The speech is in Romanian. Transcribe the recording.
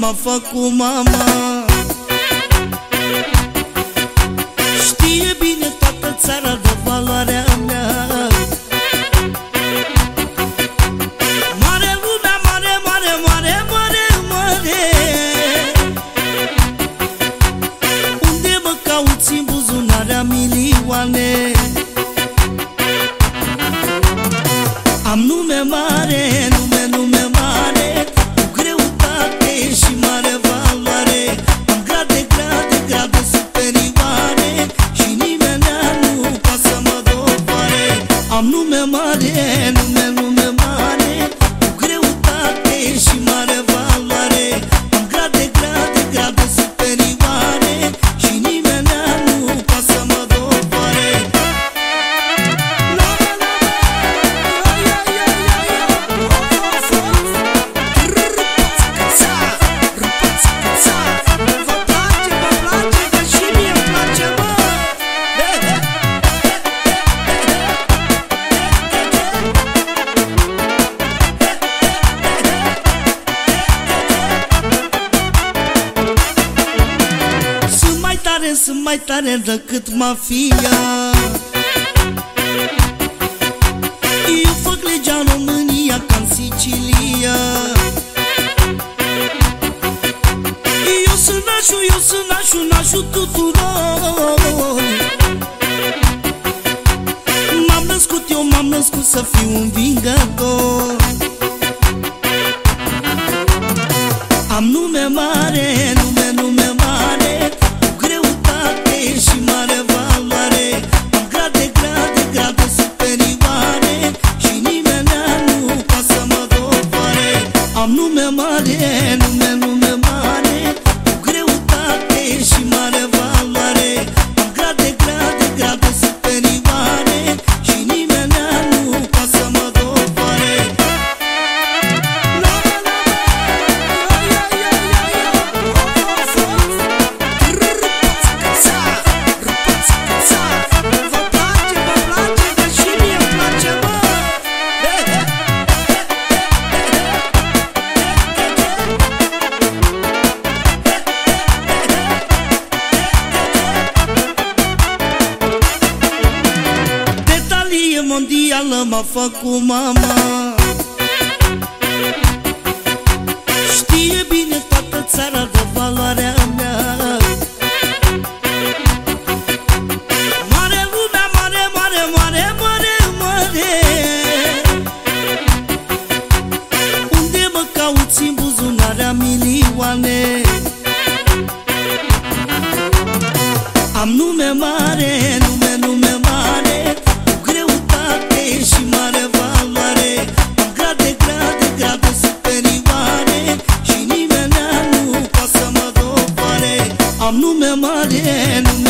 m-a făcut mama. Știe bine toată țara de valoarea mea. Mare lumea, mare, mare, mare, mare, mare. Unde mă cauți în buzunarea milioane? Am nume mare, Am nume mare, nume, tare, sunt mai tare decât mafia. Eu fac legea în România ca în Sicilia. Eu sunt nașul, eu sunt nașul, nașul tuturor. M-am născut, eu m-am născut să fiu un vingător. Am nume mare, nume, nume mare, nume, nume mare Cu greutate și mare mondială m-a făcut mama. Știe bine toată țara de valoarea mea. Mare lumea, mare, mare, mare, mare, mare. Unde mă cauți în buzunarea milioane? Am nume mare am nume mare, nume